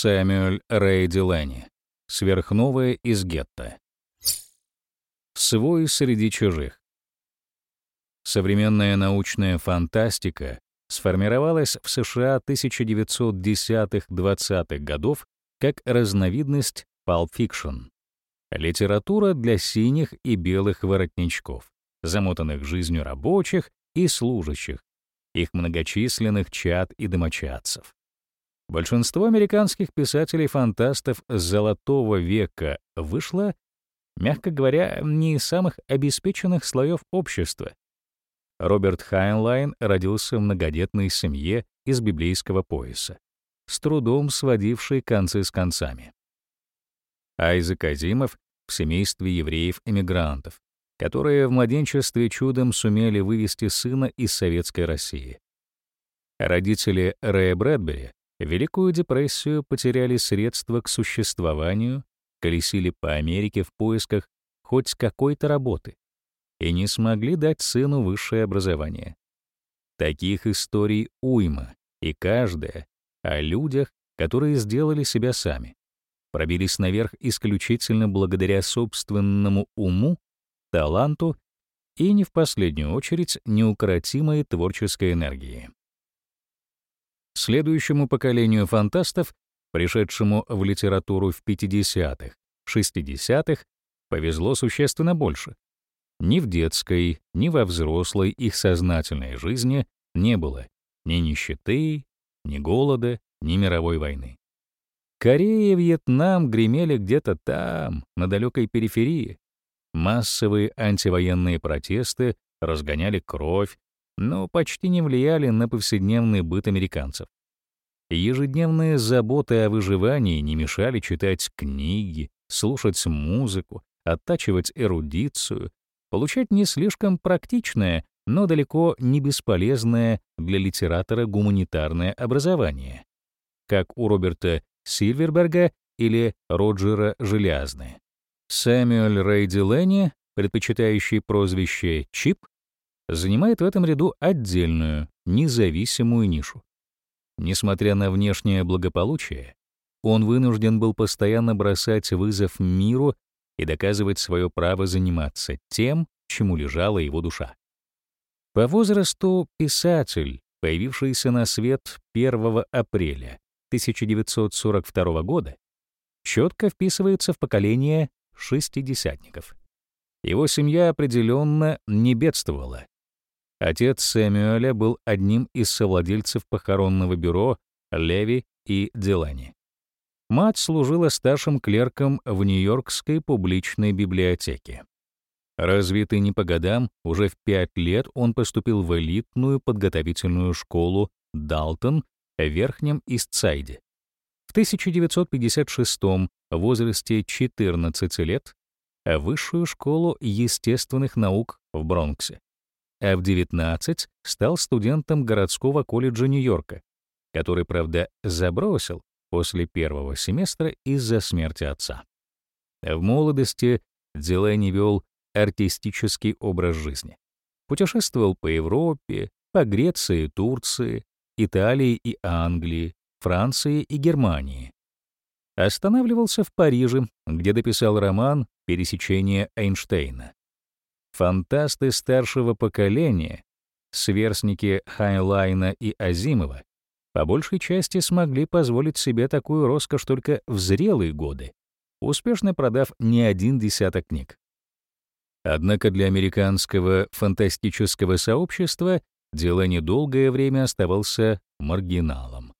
Сэмюэль Рэй Дилани. Сверхновая из гетто. Свой среди чужих. Современная научная фантастика сформировалась в США 1910-20-х годов как разновидность Pulp Fiction. Литература для синих и белых воротничков, замотанных жизнью рабочих и служащих, их многочисленных чад и домочадцев. Большинство американских писателей-фантастов Золотого века вышло, мягко говоря, не из самых обеспеченных слоев общества. Роберт Хайнлайн родился в многодетной семье из библейского пояса, с трудом сводившей концы с концами. Айзек Азимов в семействе евреев-эмигрантов, которые в младенчестве чудом сумели вывести сына из советской России. Родители Рэя Брэдбери Великую депрессию потеряли средства к существованию, колесили по Америке в поисках хоть какой-то работы и не смогли дать сыну высшее образование. Таких историй уйма, и каждая о людях, которые сделали себя сами, пробились наверх исключительно благодаря собственному уму, таланту и, не в последнюю очередь, неукротимой творческой энергии. Следующему поколению фантастов, пришедшему в литературу в 50-х, 60-х, повезло существенно больше. Ни в детской, ни во взрослой их сознательной жизни не было ни нищеты, ни голода, ни мировой войны. Корея и Вьетнам гремели где-то там, на далекой периферии. Массовые антивоенные протесты разгоняли кровь, но почти не влияли на повседневный быт американцев. Ежедневные заботы о выживании не мешали читать книги, слушать музыку, оттачивать эрудицию, получать не слишком практичное, но далеко не бесполезное для литератора гуманитарное образование, как у Роберта Сильверберга или Роджера Желязны. Сэмюэль Рэй Дилени, предпочитающий прозвище Чип, занимает в этом ряду отдельную, независимую нишу. Несмотря на внешнее благополучие, он вынужден был постоянно бросать вызов миру и доказывать свое право заниматься тем, чему лежала его душа. По возрасту писатель, появившийся на свет 1 апреля 1942 года, четко вписывается в поколение шестидесятников. Его семья определенно не бедствовала. Отец Сэмюэля был одним из совладельцев похоронного бюро Леви и Делани. Мать служила старшим клерком в Нью-Йоркской публичной библиотеке. Развитый не по годам, уже в пять лет он поступил в элитную подготовительную школу Далтон в Верхнем Истсайде. В 1956 в возрасте 14 лет в Высшую школу естественных наук в Бронксе, а в 19 стал студентом городского колледжа Нью-Йорка, который, правда, забросил после первого семестра из-за смерти отца. В молодости Дилани вел артистический образ жизни. Путешествовал по Европе, по Греции, Турции, Италии и Англии, Франции и Германии. Останавливался в Париже, где дописал роман «Пересечение Эйнштейна». Фантасты старшего поколения, сверстники Хайнлайна и Азимова, по большей части смогли позволить себе такую роскошь только в зрелые годы, успешно продав не один десяток книг. Однако для американского фантастического сообщества дело недолгое время оставался маргиналом.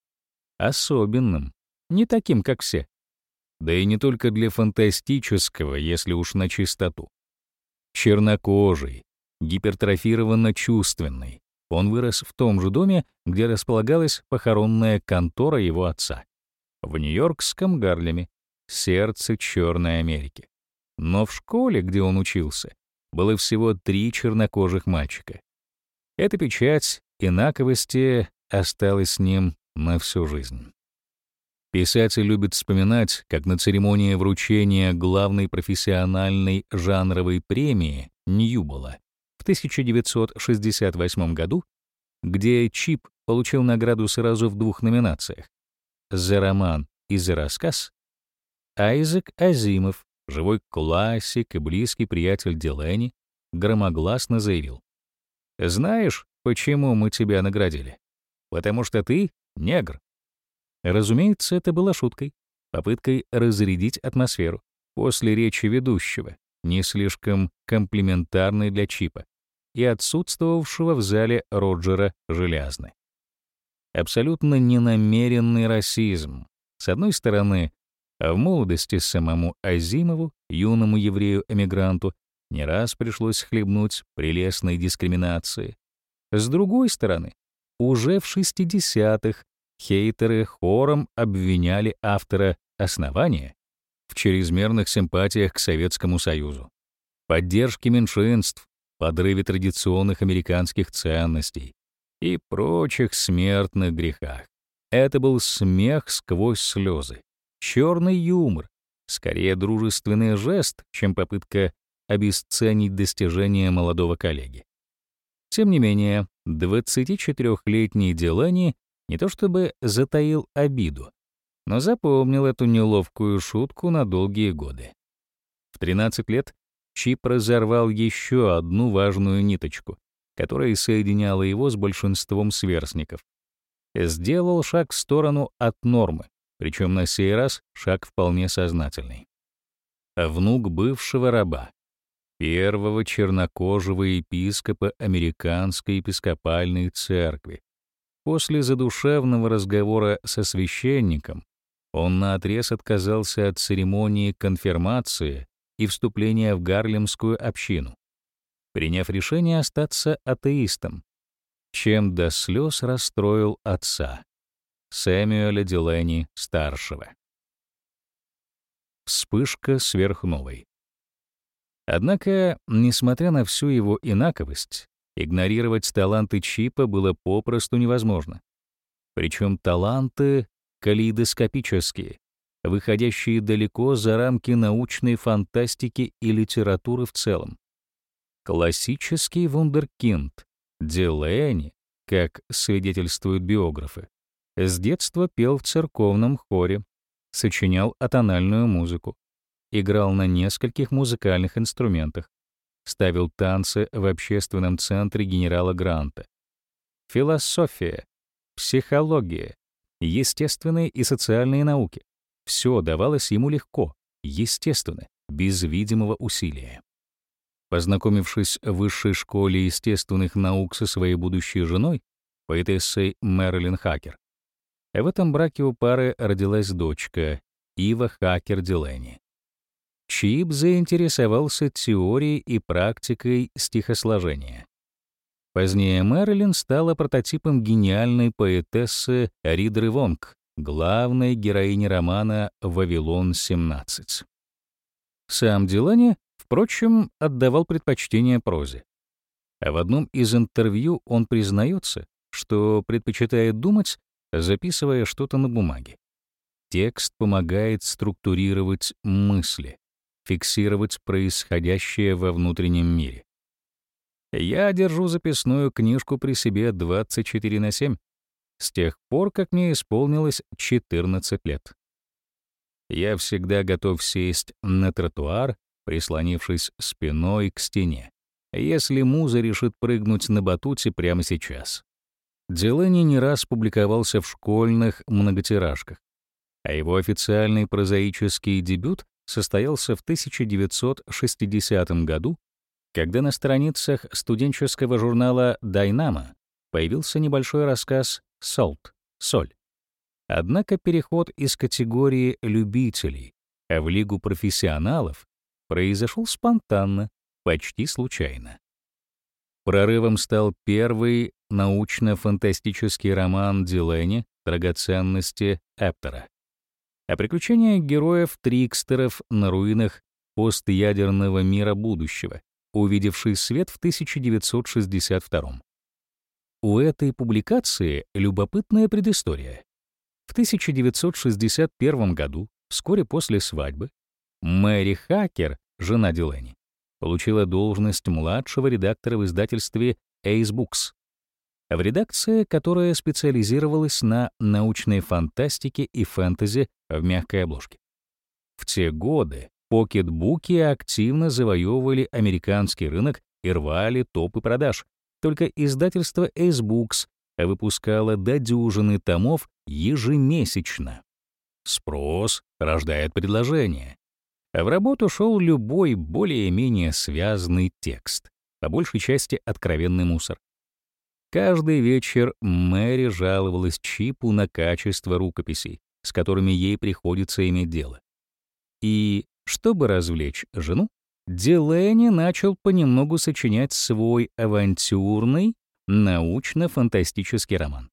Особенным, не таким, как все. Да и не только для фантастического, если уж на чистоту. Чернокожий, гипертрофированно чувственный, он вырос в том же доме, где располагалась похоронная контора его отца. В Нью-Йоркском Гарлеме, сердце Черной Америки. Но в школе, где он учился, было всего три чернокожих мальчика. Эта печать инаковости осталась с ним на всю жизнь. Писатель любит вспоминать, как на церемонии вручения главной профессиональной жанровой премии Ньюбола 1968 году, где Чип получил награду сразу в двух номинациях — за роман и за рассказ, Айзек Азимов, живой классик и близкий приятель Дилени, громогласно заявил. «Знаешь, почему мы тебя наградили? Потому что ты — негр». Разумеется, это была шуткой, попыткой разрядить атмосферу после речи ведущего, не слишком комплиментарной для Чипа, и отсутствовавшего в зале Роджера Желязны. Абсолютно ненамеренный расизм. С одной стороны, в молодости самому Азимову, юному еврею-эмигранту, не раз пришлось хлебнуть прелестной дискриминации. С другой стороны, уже в 60-х хейтеры хором обвиняли автора основания в чрезмерных симпатиях к Советскому Союзу, поддержке меньшинств, подрыве традиционных американских ценностей и прочих смертных грехах. Это был смех сквозь слезы, черный юмор, скорее дружественный жест, чем попытка обесценить достижения молодого коллеги. Тем не менее, 24-летний Делани не то чтобы затаил обиду, но запомнил эту неловкую шутку на долгие годы. В 13 лет Чип разорвал еще одну важную ниточку, которая соединяла его с большинством сверстников. Сделал шаг в сторону от нормы, причем на сей раз шаг вполне сознательный. Внук бывшего раба, первого чернокожего епископа Американской епископальной церкви. После задушевного разговора со священником он наотрез отказался от церемонии конфирмации и вступления в Гарлемскую общину, приняв решение остаться атеистом, чем до слез расстроил отца, Сэмюэля Дилени-старшего. Вспышка сверхновой. Однако, несмотря на всю его инаковость, игнорировать таланты Чипа было попросту невозможно. Причем таланты калейдоскопические, выходящие далеко за рамки научной фантастики и литературы в целом. Классический вундеркинд Дилейни, как свидетельствуют биографы, с детства пел в церковном хоре, сочинял атональную музыку, играл на нескольких музыкальных инструментах, ставил танцы в общественном центре генерала Гранта. Философия, психология, естественные и социальные науки — все давалось ему легко, естественно, без видимого усилия. Познакомившись в высшей школе естественных наук со своей будущей женой, поэтессой Мэрилин Хакер, в этом браке у пары родилась дочка Ива Хакер Дилени. Чип заинтересовался теорией и практикой стихосложения. Позднее Мэрилин стала прототипом гениальной поэтессы Ридры Вонг, главной героини романа «Вавилон-17». Сам Дилани, впрочем, отдавал предпочтение прозе. А в одном из интервью он признается, что предпочитает думать, записывая что-то на бумаге. Текст помогает структурировать мысли, фиксировать происходящее во внутреннем мире. Я держу записную книжку при себе 24 на 7, с тех пор, как мне исполнилось 14 лет. Я всегда готов сесть на тротуар, прислонившись спиной к стене, если муза решит прыгнуть на батуте прямо сейчас. Делани не раз публиковался в школьных многотиражках, а его официальный прозаический дебют состоялся в 1960 году, когда на страницах студенческого журнала «Дайнамо» появился небольшой рассказ «Солт» — «Соль». Однако переход из категории любителей в лигу профессионалов произошел спонтанно, почти случайно. Прорывом стал первый научно-фантастический роман Дилени «Драгоценности Эптера» о приключениях героев-трикстеров на руинах постядерного мира будущего, увидевший свет в 1962 У этой публикации любопытная предыстория. В 1961 году, вскоре после свадьбы, Мэри Хакер, жена Дилени, получила должность младшего редактора в издательстве Ace Books. В редакции, которая специализировалась на научной фантастике и фэнтези в мягкой обложке. В те годы покетбуки активно завоевывали американский рынок и рвали топы продаж. Только издательство Ace Books выпускало до дюжины томов ежемесячно. Спрос рождает предложение. В работу шел любой более-менее связанный текст, по большей части откровенный мусор. Каждый вечер Мэри жаловалась Чипу на качество рукописей, с которыми ей приходится иметь дело. И, чтобы развлечь жену, Дилейни начал понемногу сочинять свой авантюрный, научно-фантастический роман.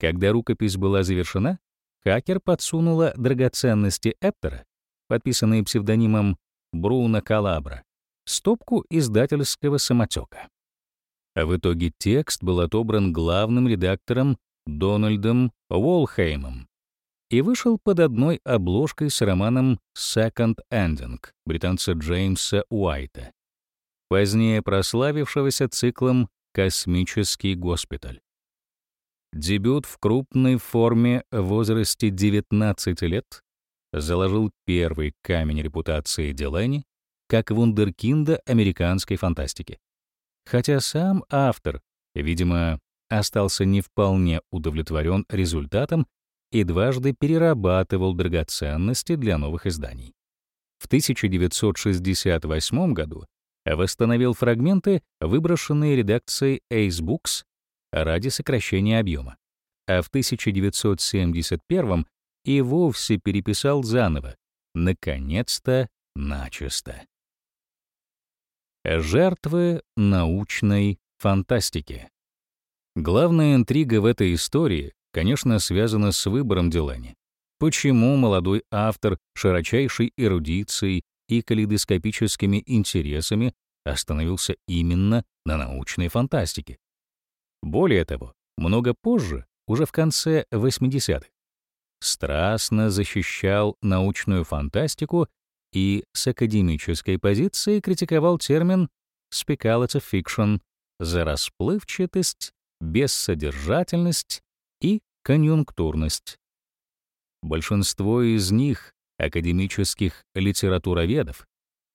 Когда рукопись была завершена, хакер подсунула драгоценности Эптера, подписанные псевдонимом Бруно Калабра, стопку издательского самотека. А в итоге текст был отобран главным редактором Дональдом Уолхеймом и вышел под одной обложкой с романом «Second Ending» британца Джеймса Уайта, позднее прославившегося циклом «Космический госпиталь». Дебют в крупной форме в возрасте 19 лет заложил первый камень репутации Делани как вундеркинда американской фантастики. Хотя сам автор, видимо, остался не вполне удовлетворен результатом и дважды перерабатывал драгоценности для новых изданий. В 1968 году восстановил фрагменты, выброшенные редакцией Ace Books ради сокращения объема, а в 1971 и вовсе переписал заново, наконец-то начисто. Жертвы научной фантастики. Главная интрига в этой истории, конечно, связана с выбором Делани. Почему молодой автор широчайшей эрудицией и калейдоскопическими интересами остановился именно на научной фантастике? Более того, много позже, уже в конце 80-х, страстно защищал научную фантастику и с академической позиции критиковал термин speculative fiction за расплывчатость, бессодержательность и конъюнктурность. Большинство из них, академических литературоведов,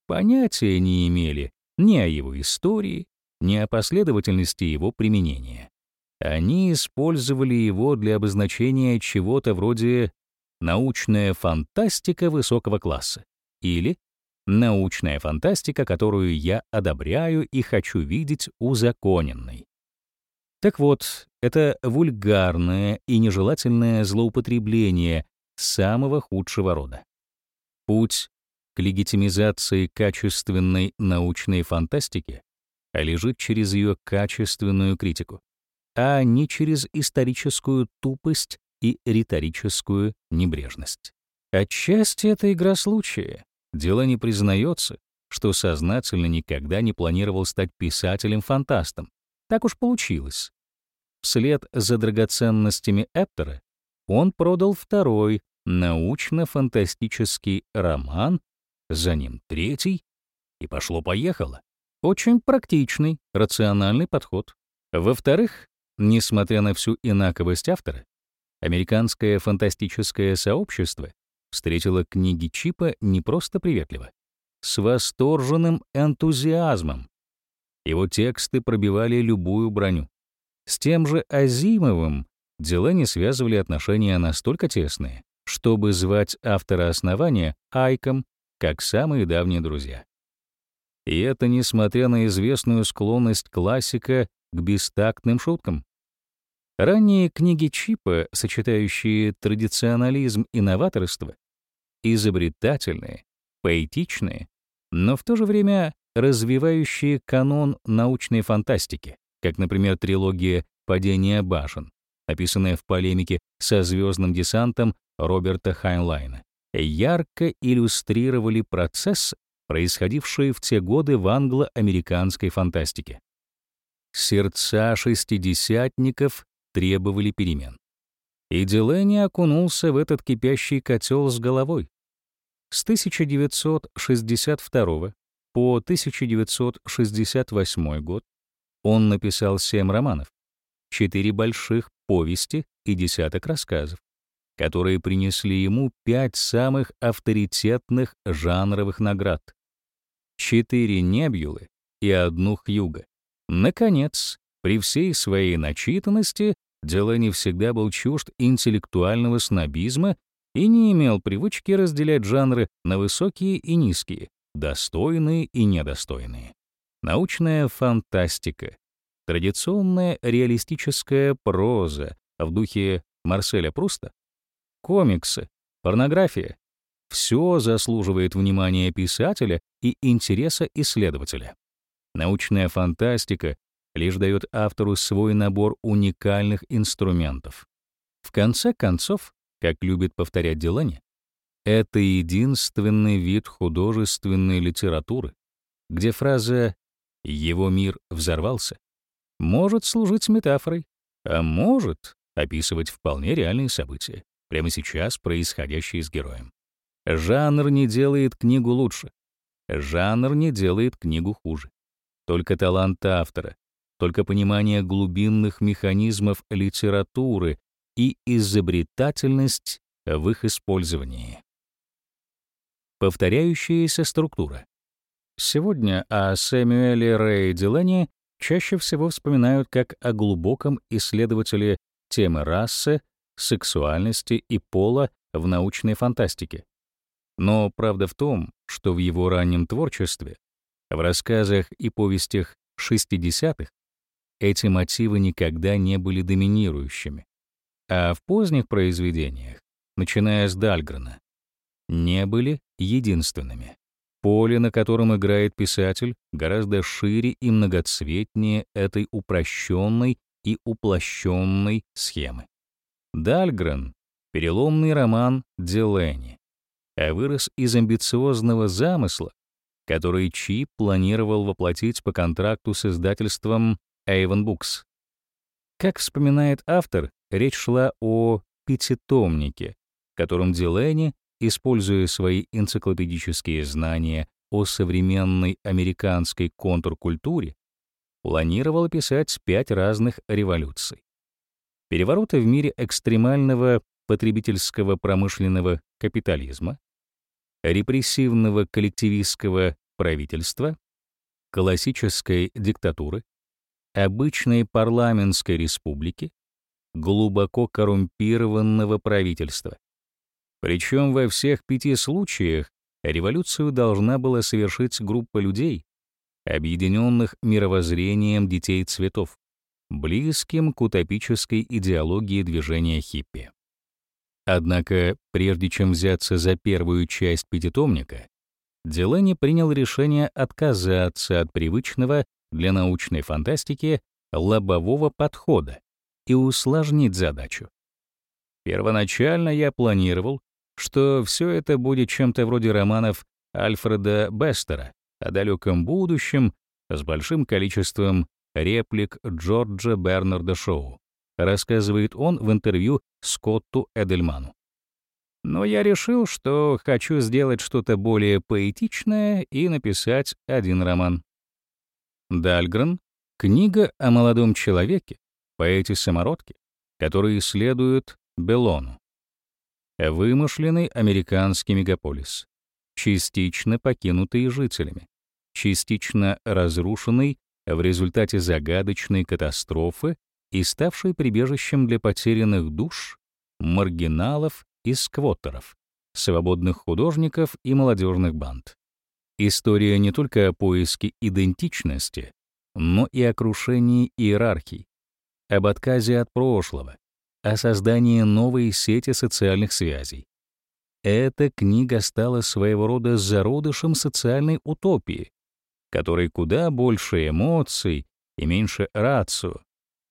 понятия не имели ни о его истории, ни о последовательности его применения. Они использовали его для обозначения чего-то вроде «научная фантастика высокого класса» или «научная фантастика, которую я одобряю и хочу видеть узаконенной». Так вот, это вульгарное и нежелательное злоупотребление самого худшего рода. Путь к легитимизации качественной научной фантастики лежит через ее качественную критику а не через историческую тупость и риторическую небрежность. Отчасти это игра случая. Дело не признается, что сознательно никогда не планировал стать писателем-фантастом. Так уж получилось. Вслед за драгоценностями Эптера он продал второй научно-фантастический роман, за ним третий, и пошло-поехало. Очень практичный, рациональный подход. Во-вторых, Несмотря на всю инаковость автора, американское фантастическое сообщество встретило книги Чипа не просто приветливо, с восторженным энтузиазмом. Его тексты пробивали любую броню. С тем же Азимовым дела не связывали отношения настолько тесные, чтобы звать автора основания Айком, как самые давние друзья. И это несмотря на известную склонность классика к бестактным шуткам. Ранние книги Чипа, сочетающие традиционализм и новаторство, изобретательные, поэтичные, но в то же время развивающие канон научной фантастики, как, например, трилогия «Падение башен», описанная в полемике со звездным десантом Роберта Хайнлайна, ярко иллюстрировали процесс, происходивший в те годы в англо-американской фантастике. Сердца шестидесятников требовали перемен. И Дилени окунулся в этот кипящий котел с головой. С 1962 по 1968 год он написал семь романов, четыре больших повести и десяток рассказов, которые принесли ему пять самых авторитетных жанровых наград, четыре Небюлы и одну Хьюга. Наконец, при всей своей начитанности Делани всегда был чужд интеллектуального снобизма и не имел привычки разделять жанры на высокие и низкие, достойные и недостойные. Научная фантастика, традиционная реалистическая проза в духе Марселя Пруста, комиксы, порнография — все заслуживает внимания писателя и интереса исследователя. Научная фантастика лишь дает автору свой набор уникальных инструментов. В конце концов, как любит повторять Делани, это единственный вид художественной литературы, где фраза «его мир взорвался» может служить метафорой, а может описывать вполне реальные события, прямо сейчас происходящие с героем. Жанр не делает книгу лучше. Жанр не делает книгу хуже. Только талант автора, только понимание глубинных механизмов литературы и изобретательность в их использовании. Повторяющаяся структура. Сегодня о Сэмюэле Рэй Дилане чаще всего вспоминают как о глубоком исследователе темы расы, сексуальности и пола в научной фантастике. Но правда в том, что в его раннем творчестве, в рассказах и повестях 60-х, эти мотивы никогда не были доминирующими, а в поздних произведениях, начиная с Дальгрена, не были единственными. Поле, на котором играет писатель, гораздо шире и многоцветнее этой упрощенной и уплощенной схемы. Дальгрен — переломный роман Делени, а вырос из амбициозного замысла, который Чи планировал воплотить по контракту с издательством Avon Books. Как вспоминает автор, речь шла о пятитомнике, которым Делени используя свои энциклопедические знания о современной американской контркультуре, планировал описать пять разных революций. Перевороты в мире экстремального потребительского промышленного капитализма, репрессивного коллективистского правительства, классической диктатуры, обычной парламентской республики, глубоко коррумпированного правительства, причем во всех пяти случаях революцию должна была совершить группа людей, объединенных мировоззрением детей цветов, близким к утопической идеологии движения хиппи. Однако, прежде чем взяться за первую часть пятитомника, Делани принял решение отказаться от привычного для научной фантастики лобового подхода и усложнить задачу. Первоначально я планировал, что все это будет чем-то вроде романов Альфреда Бестера о далеком будущем с большим количеством реплик Джорджа Бернарда Шоу, рассказывает он в интервью Скотту Эдельману. Но я решил, что хочу сделать что-то более поэтичное и написать один роман. Дальгрен — книга о молодом человеке, поэте-самородке, который исследует Белону, Вымышленный американский мегаполис, частично покинутый жителями, частично разрушенный в результате загадочной катастрофы и ставший прибежищем для потерянных душ, маргиналов и сквоттеров, свободных художников и молодежных банд. История не только о поиске идентичности, но и о крушении иерархий, об отказе от прошлого, о создании новой сети социальных связей. Эта книга стала своего рода зародышем социальной утопии, которой куда больше эмоций и меньше рацию,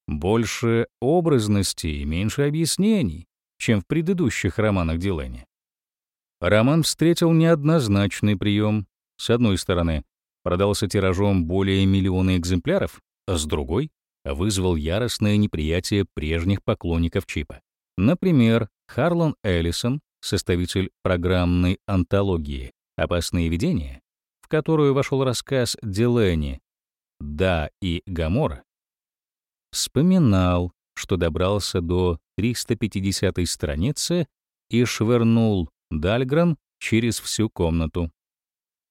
больше образности и меньше объяснений, чем в предыдущих романах Дилани. Роман встретил неоднозначный прием. С одной стороны, продался тиражом более миллиона экземпляров, а с другой вызвал яростное неприятие прежних поклонников чипа. Например, Харлан Эллисон, составитель программной антологии «Опасные видения», в которую вошел рассказ Дилени «Да» и «Гамора», вспоминал, что добрался до 350 страницы и швырнул Дальгран через всю комнату.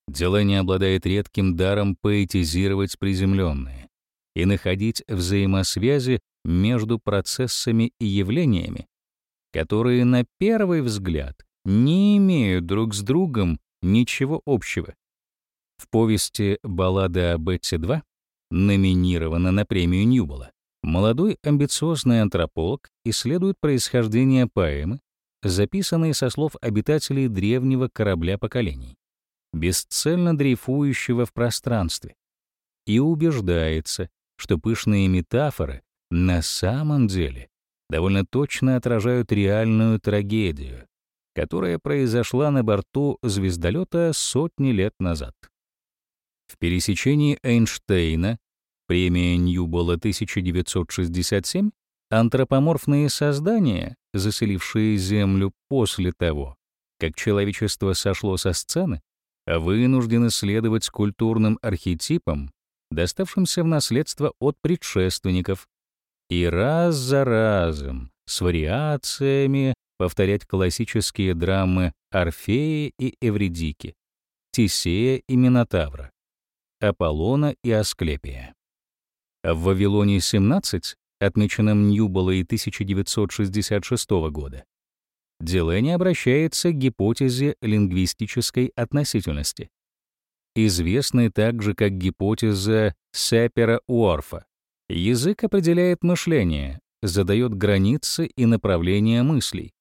Делание обладает редким даром поэтизировать приземленное и находить взаимосвязи между процессами и явлениями, которые на первый взгляд не имеют друг с другом ничего общего. В повести «Баллада о Бетти-2» номинирована на премию Ньюбола. Молодой амбициозный антрополог исследует происхождение поэмы, записанной со слов обитателей древнего корабля поколений, бесцельно дрейфующего в пространстве, и убеждается, что пышные метафоры на самом деле довольно точно отражают реальную трагедию, которая произошла на борту звездолета сотни лет назад. В пересечении Эйнштейна, премия Ньюбола 1967, антропоморфные создания, заселившие Землю после того, как человечество сошло со сцены, вынуждены следовать культурным архетипам, доставшимся в наследство от предшественников, и раз за разом, с вариациями, повторять классические драмы Орфея и Эвридики, Тисея и Минотавра, Аполлона и Асклепия. В Вавилоне 17, отмеченном Ньюболой 1966 года, Делени обращается к гипотезе лингвистической относительности, известной также как гипотеза Сепера-Уорфа. Язык определяет мышление, задает границы и направления мыслей,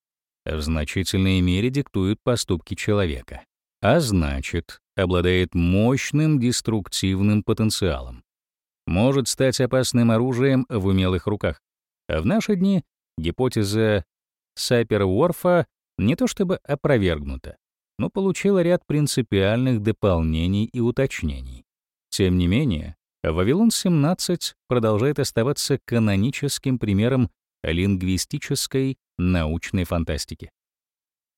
в значительной мере диктует поступки человека, а значит, обладает мощным деструктивным потенциалом. Может стать опасным оружием в умелых руках. А в наши дни гипотеза Сайпер-Уорфа не то чтобы опровергнута, но получила ряд принципиальных дополнений и уточнений. Тем не менее, Вавилон-17 продолжает оставаться каноническим примером лингвистической научной фантастики.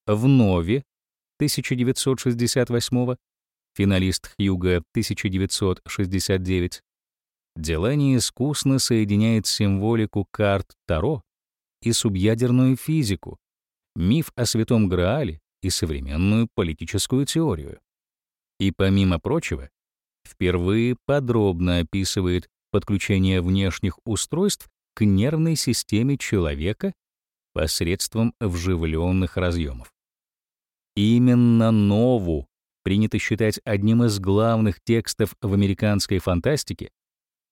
В Нове 1968 финалист Хьюга 1969, Делани искусно соединяет символику карт Таро и субъядерную физику, миф о Святом Граале и современную политическую теорию. И помимо прочего, впервые подробно описывает подключение внешних устройств к нервной системе человека посредством вживленных разъемов. Именно Нову принято считать одним из главных текстов в американской фантастике,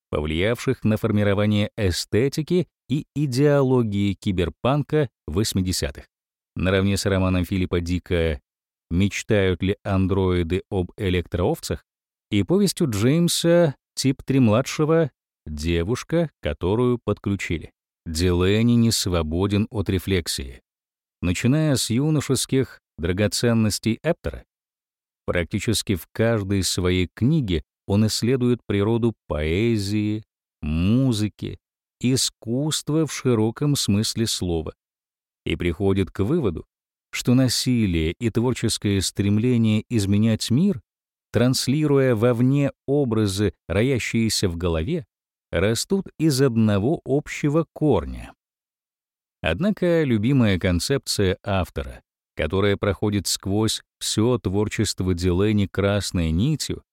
повлиявших на формирование эстетики и идеологии киберпанка 80-х. Наравне с романом Филиппа Дика «Мечтают ли андроиды об электроовцах?» и повестью Джеймса Тип-3-младшего «Девушка, которую подключили». Дилени не свободен от рефлексии. Начиная с юношеских драгоценностей Эптера, практически в каждой своей книге он исследует природу поэзии, музыки, искусства в широком смысле слова и приходит к выводу, что насилие и творческое стремление изменять мир, транслируя вовне образы, роящиеся в голове, растут из одного общего корня. Однако любимая концепция автора, которая проходит сквозь все творчество Дилени красной нитью,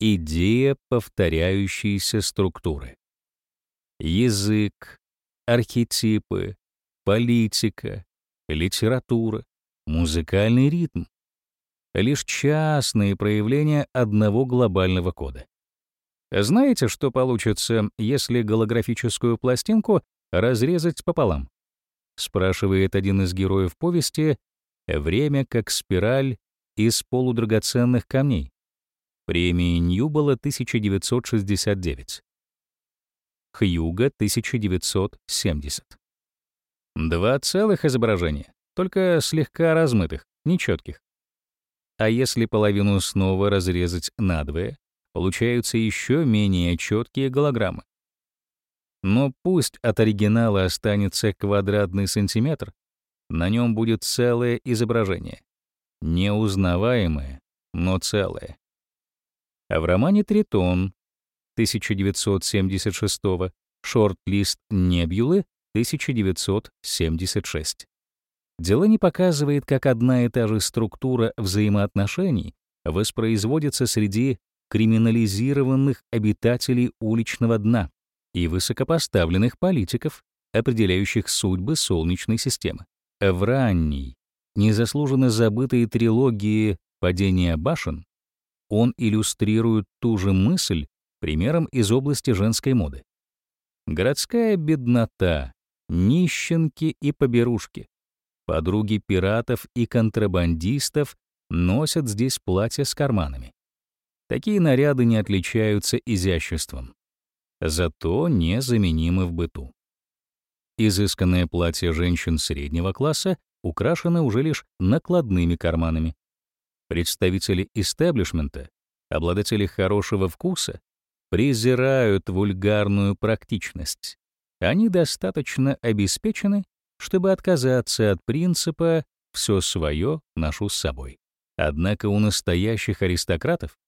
идея повторяющейся структуры. Язык, архетипы, политика, литература, музыкальный ритм — лишь частные проявления одного глобального кода. Знаете, что получится, если голографическую пластинку разрезать пополам? Спрашивает один из героев повести «Время как спираль из полудрагоценных камней». Премии Ньюбола 1969. Хьюга 1970. Два целых изображения, только слегка размытых, нечетких. А если половину снова разрезать надвое, получаются еще менее четкие голограммы. Но пусть от оригинала останется квадратный сантиметр, на нем будет целое изображение. Неузнаваемое, но целое. А в романе «Тритон» 1976 Шорт-лист Небюлы 1976. Дело не показывает, как одна и та же структура взаимоотношений воспроизводится среди криминализированных обитателей уличного дна и высокопоставленных политиков, определяющих судьбы Солнечной системы. В ранней, незаслуженно забытой трилогии «Падение башен» он иллюстрирует ту же мысль примером из области женской моды. Городская беднота, нищенки и поберушки, подруги пиратов и контрабандистов носят здесь платья с карманами. Такие наряды не отличаются изяществом, зато незаменимы в быту. Изысканное платье женщин среднего класса украшено уже лишь накладными карманами. Представители истеблишмента, обладатели хорошего вкуса, презирают вульгарную практичность. Они достаточно обеспечены, чтобы отказаться от принципа «все свое ношу с собой». Однако у настоящих аристократов,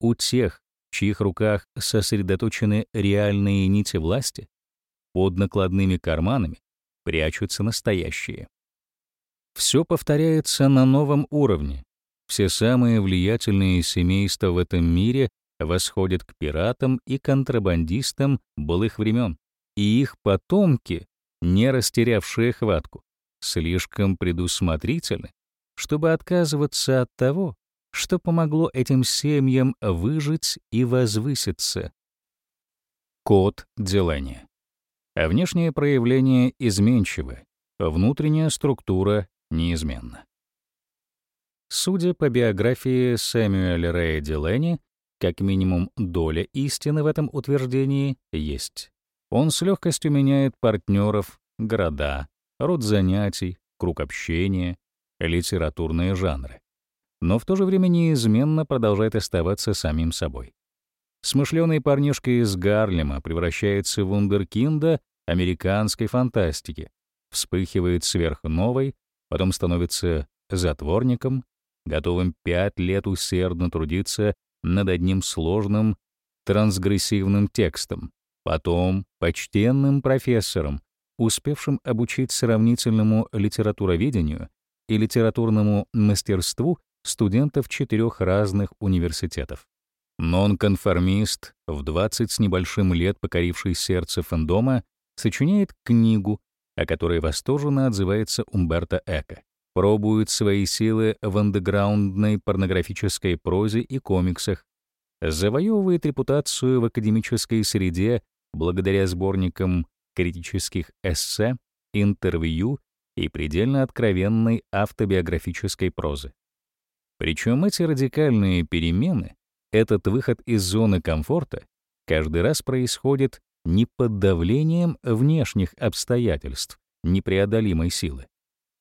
у тех, в чьих руках сосредоточены реальные нити власти, под накладными карманами прячутся настоящие. Все повторяется на новом уровне. Все самые влиятельные семейства в этом мире восходят к пиратам и контрабандистам былых времен, и их потомки, не растерявшие хватку, слишком предусмотрительны, чтобы отказываться от того, что помогло этим семьям выжить и возвыситься. Код делания. А внешнее проявление изменчивы, внутренняя структура неизменна. Судя по биографии Сэмюэля Рэя Дилени, как минимум доля истины в этом утверждении есть. Он с легкостью меняет партнеров, города, род занятий, круг общения, литературные жанры. Но в то же время неизменно продолжает оставаться самим собой. Смышленый парнишка из Гарлема превращается в вундеркинда американской фантастики, вспыхивает сверхновой, потом становится затворником, готовым пять лет усердно трудиться над одним сложным трансгрессивным текстом, потом почтенным профессором, успевшим обучить сравнительному литературоведению и литературному мастерству студентов четырех разных университетов. Нонконформист, в 20 с небольшим лет покоривший сердце фэндома, сочиняет книгу, о которой восторженно отзывается Умберто Эко пробует свои силы в андеграундной порнографической прозе и комиксах, завоевывает репутацию в академической среде благодаря сборникам критических эссе, интервью и предельно откровенной автобиографической прозы. Причем эти радикальные перемены, этот выход из зоны комфорта, каждый раз происходит не под давлением внешних обстоятельств, непреодолимой силы,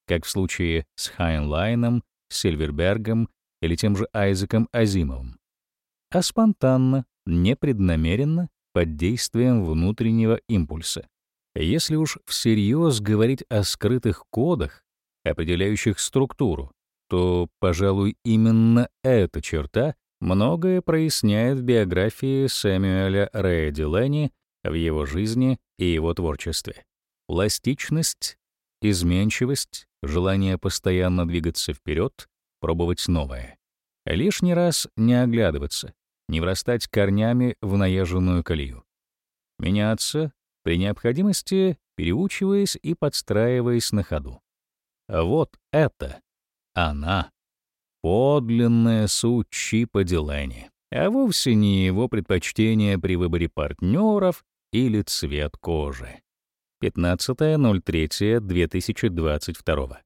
как в случае с Хайнлайном, Сильвербергом или тем же Айзеком Азимовым, а спонтанно, непреднамеренно, под действием внутреннего импульса. Если уж всерьез говорить о скрытых кодах, определяющих структуру, то, пожалуй, именно эта черта многое проясняет в биографии Сэмюэля Рэя Дилани в его жизни и его творчестве. Пластичность, изменчивость, желание постоянно двигаться вперед, пробовать новое. Лишний раз не оглядываться, не врастать корнями в наезженную колею. Меняться, при необходимости переучиваясь и подстраиваясь на ходу. Вот это она, подлинная суть Чипа Дилани, а вовсе не его предпочтение при выборе партнеров или цвет кожи. 15.03.2022